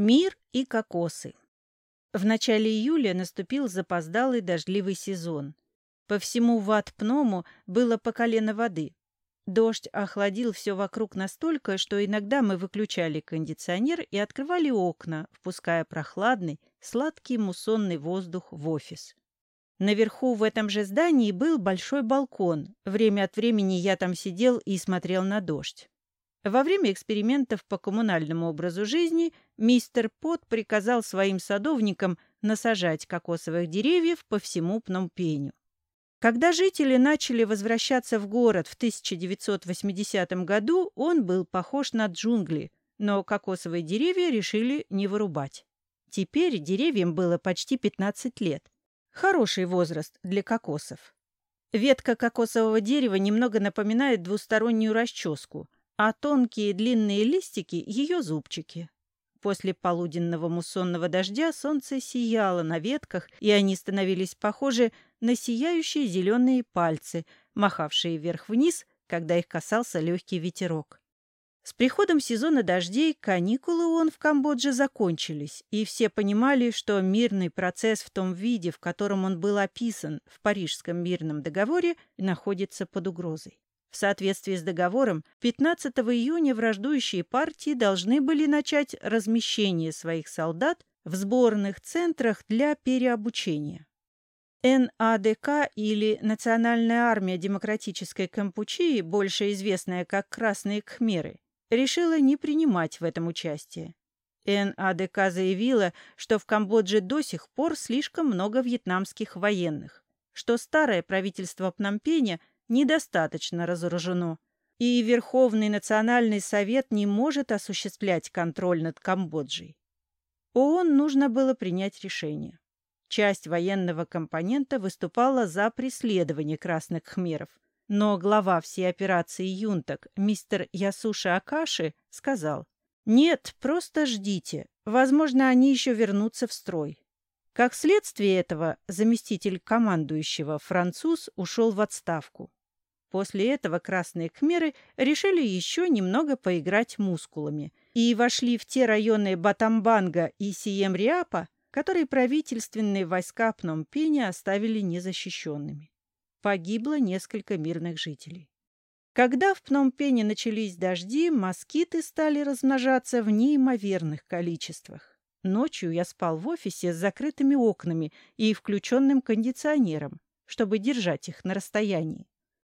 Мир и кокосы. В начале июля наступил запоздалый дождливый сезон. По всему Ват-Пному было по колено воды. Дождь охладил все вокруг настолько, что иногда мы выключали кондиционер и открывали окна, впуская прохладный, сладкий муссонный воздух в офис. Наверху в этом же здании был большой балкон. Время от времени я там сидел и смотрел на дождь. Во время экспериментов по коммунальному образу жизни мистер Пот приказал своим садовникам насажать кокосовых деревьев по всему Пномпеню. Когда жители начали возвращаться в город в 1980 году, он был похож на джунгли, но кокосовые деревья решили не вырубать. Теперь деревьям было почти 15 лет. Хороший возраст для кокосов. Ветка кокосового дерева немного напоминает двустороннюю расческу – а тонкие длинные листики — ее зубчики. После полуденного муссонного дождя солнце сияло на ветках, и они становились похожи на сияющие зеленые пальцы, махавшие вверх-вниз, когда их касался легкий ветерок. С приходом сезона дождей каникулы он в Камбодже закончились, и все понимали, что мирный процесс в том виде, в котором он был описан в Парижском мирном договоре, находится под угрозой. В соответствии с договором, 15 июня враждующие партии должны были начать размещение своих солдат в сборных центрах для переобучения. НАДК или Национальная армия демократической Кампучии, больше известная как Красные Кхмеры, решила не принимать в этом участие. НАДК заявила, что в Камбодже до сих пор слишком много вьетнамских военных, что старое правительство Пномпеня недостаточно разоружено, и Верховный национальный совет не может осуществлять контроль над Камбоджей. ООН нужно было принять решение. Часть военного компонента выступала за преследование красных хмеров, но глава всей операции «Юнтак» мистер Ясуши Акаши сказал, «Нет, просто ждите. Возможно, они еще вернутся в строй». Как следствие этого, заместитель командующего француз ушел в отставку. После этого красные кхмеры решили еще немного поиграть мускулами и вошли в те районы Батамбанга и Сиемриапа, которые правительственные войска Пномпеня оставили незащищенными. Погибло несколько мирных жителей. Когда в Пномпене начались дожди, москиты стали размножаться в неимоверных количествах. Ночью я спал в офисе с закрытыми окнами и включенным кондиционером, чтобы держать их на расстоянии.